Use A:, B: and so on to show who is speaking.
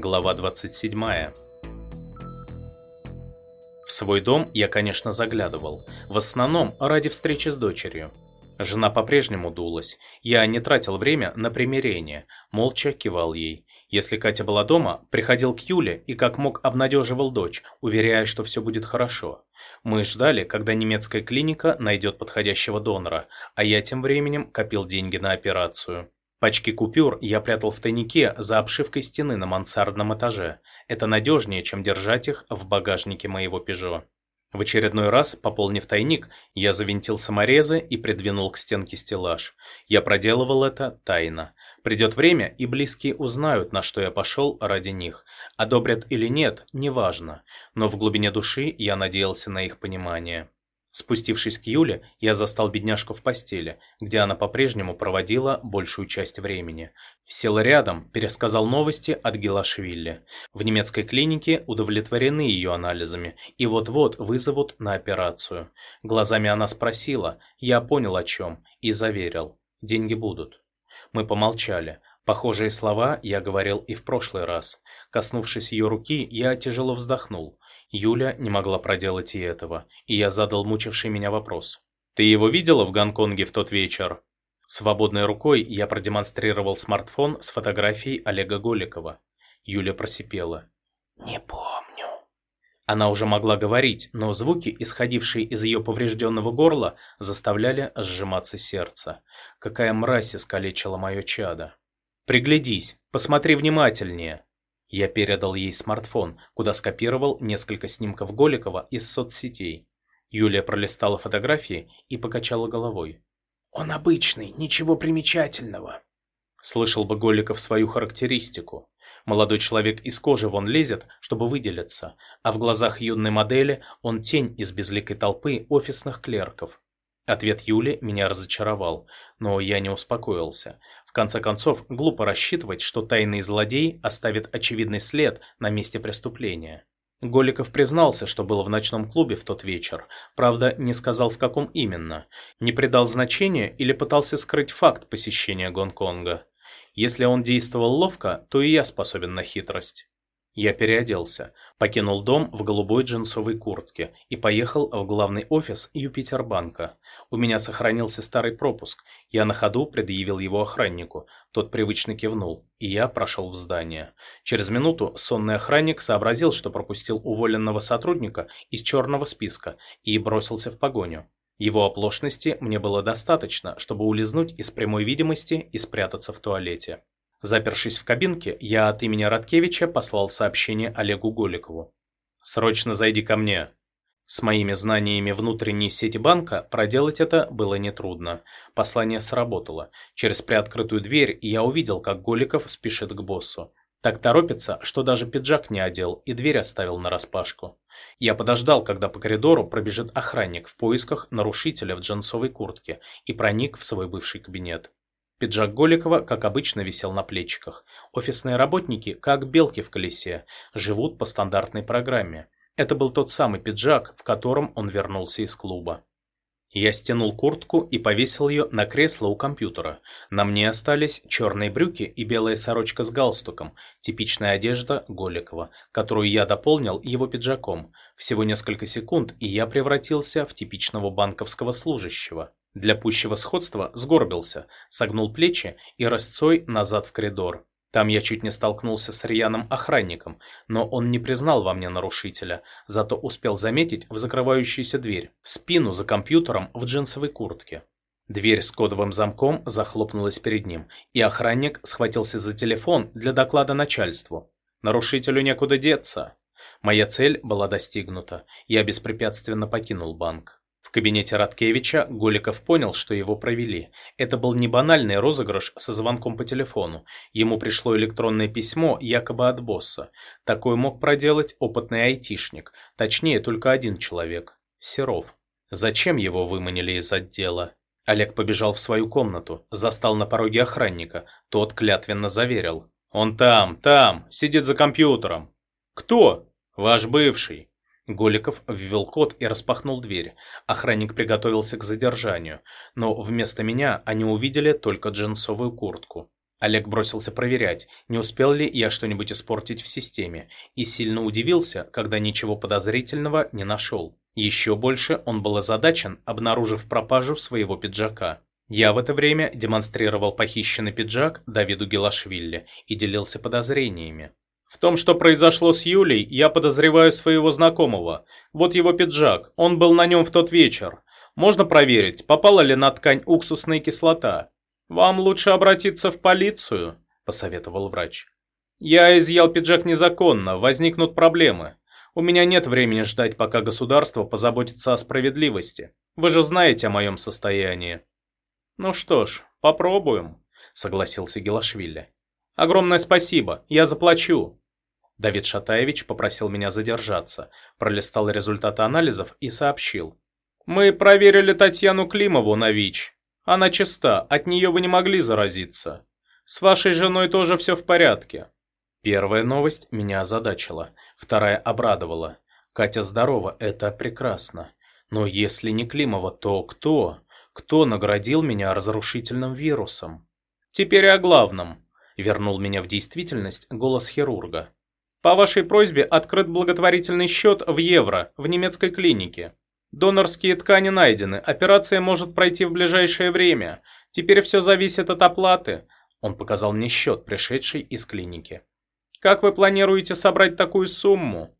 A: Глава 27. В свой дом я, конечно, заглядывал. В основном ради встречи с дочерью. Жена по-прежнему дулась. Я не тратил время на примирение, молча кивал ей. Если Катя была дома, приходил к Юле и как мог обнадеживал дочь, уверяя, что все будет хорошо. Мы ждали, когда немецкая клиника найдет подходящего донора, а я тем временем копил деньги на операцию. Пачки купюр я прятал в тайнике за обшивкой стены на мансардном этаже. Это надежнее, чем держать их в багажнике моего «Пежо». В очередной раз, пополнив тайник, я завинтил саморезы и придвинул к стенке стеллаж. Я проделывал это тайно. Придет время, и близкие узнают, на что я пошел ради них. Одобрят или нет, неважно. Но в глубине души я надеялся на их понимание. Спустившись к Юле, я застал бедняжку в постели, где она по-прежнему проводила большую часть времени. Сел рядом, пересказал новости от Гелашвили. В немецкой клинике удовлетворены ее анализами и вот-вот вызовут на операцию. Глазами она спросила, я понял о чем, и заверил, деньги будут. Мы помолчали. Похожие слова я говорил и в прошлый раз. Коснувшись ее руки, я тяжело вздохнул. Юля не могла проделать и этого, и я задал мучивший меня вопрос. «Ты его видела в Гонконге в тот вечер?» Свободной рукой я продемонстрировал смартфон с фотографией Олега Голикова. Юля просипела. «Не помню». Она уже могла говорить, но звуки, исходившие из ее поврежденного горла, заставляли сжиматься сердце. Какая мразь искалечила мое чадо. «Приглядись, посмотри внимательнее», я передал ей смартфон, куда скопировал несколько снимков Голикова из соцсетей. Юлия пролистала фотографии и покачала головой. «Он обычный, ничего примечательного». Слышал бы Голиков свою характеристику. Молодой человек из кожи вон лезет, чтобы выделиться, а в глазах юной модели он тень из безликой толпы офисных клерков. Ответ Юли меня разочаровал, но я не успокоился. В конце концов, глупо рассчитывать, что тайный злодей оставит очевидный след на месте преступления. Голиков признался, что был в ночном клубе в тот вечер, правда, не сказал в каком именно, не придал значения или пытался скрыть факт посещения Гонконга. Если он действовал ловко, то и я способен на хитрость. Я переоделся, покинул дом в голубой джинсовой куртке и поехал в главный офис Юпитербанка. У меня сохранился старый пропуск. Я на ходу предъявил его охраннику. Тот привычно кивнул, и я прошел в здание. Через минуту сонный охранник сообразил, что пропустил уволенного сотрудника из черного списка и бросился в погоню. Его оплошности мне было достаточно, чтобы улизнуть из прямой видимости и спрятаться в туалете. Запершись в кабинке, я от имени Радкевича послал сообщение Олегу Голикову. «Срочно зайди ко мне». С моими знаниями внутренней сети банка проделать это было нетрудно. Послание сработало. Через приоткрытую дверь я увидел, как Голиков спешит к боссу. Так торопится, что даже пиджак не одел и дверь оставил нараспашку. Я подождал, когда по коридору пробежит охранник в поисках нарушителя в джинсовой куртке и проник в свой бывший кабинет. Пиджак Голикова, как обычно, висел на плечиках. Офисные работники, как белки в колесе, живут по стандартной программе. Это был тот самый пиджак, в котором он вернулся из клуба. Я стянул куртку и повесил ее на кресло у компьютера. На мне остались черные брюки и белая сорочка с галстуком, типичная одежда Голикова, которую я дополнил его пиджаком. Всего несколько секунд, и я превратился в типичного банковского служащего. Для пущего сходства сгорбился, согнул плечи и рысцой назад в коридор. Там я чуть не столкнулся с рьяным охранником, но он не признал во мне нарушителя, зато успел заметить в закрывающуюся дверь, спину за компьютером в джинсовой куртке. Дверь с кодовым замком захлопнулась перед ним, и охранник схватился за телефон для доклада начальству. Нарушителю некуда деться. Моя цель была достигнута, я беспрепятственно покинул банк. В кабинете Радкевича Голиков понял, что его провели. Это был не банальный розыгрыш со звонком по телефону. Ему пришло электронное письмо якобы от босса. Такое мог проделать опытный айтишник. Точнее, только один человек. Серов. Зачем его выманили из отдела? Олег побежал в свою комнату, застал на пороге охранника. Тот клятвенно заверил. «Он там, там, сидит за компьютером». «Кто?» «Ваш бывший». Голиков ввел код и распахнул дверь. Охранник приготовился к задержанию, но вместо меня они увидели только джинсовую куртку. Олег бросился проверять, не успел ли я что-нибудь испортить в системе, и сильно удивился, когда ничего подозрительного не нашел. Еще больше он был озадачен, обнаружив пропажу своего пиджака. Я в это время демонстрировал похищенный пиджак Давиду Гелашвили и делился подозрениями. В том, что произошло с Юлей, я подозреваю своего знакомого. Вот его пиджак, он был на нем в тот вечер. Можно проверить, попала ли на ткань уксусная кислота. Вам лучше обратиться в полицию, посоветовал врач. Я изъял пиджак незаконно, возникнут проблемы. У меня нет времени ждать, пока государство позаботится о справедливости. Вы же знаете о моем состоянии. Ну что ж, попробуем, согласился Гелашвили. Огромное спасибо, я заплачу. Давид Шатаевич попросил меня задержаться, пролистал результаты анализов и сообщил. Мы проверили Татьяну Климову на ВИЧ. Она чиста, от нее вы не могли заразиться. С вашей женой тоже все в порядке. Первая новость меня озадачила, вторая обрадовала. Катя здорова, это прекрасно. Но если не Климова, то кто? Кто наградил меня разрушительным вирусом? Теперь о главном. Вернул меня в действительность голос хирурга. По вашей просьбе открыт благотворительный счет в евро в немецкой клинике. Донорские ткани найдены, операция может пройти в ближайшее время. Теперь все зависит от оплаты. Он показал мне счет, пришедший из клиники. Как вы планируете собрать такую сумму?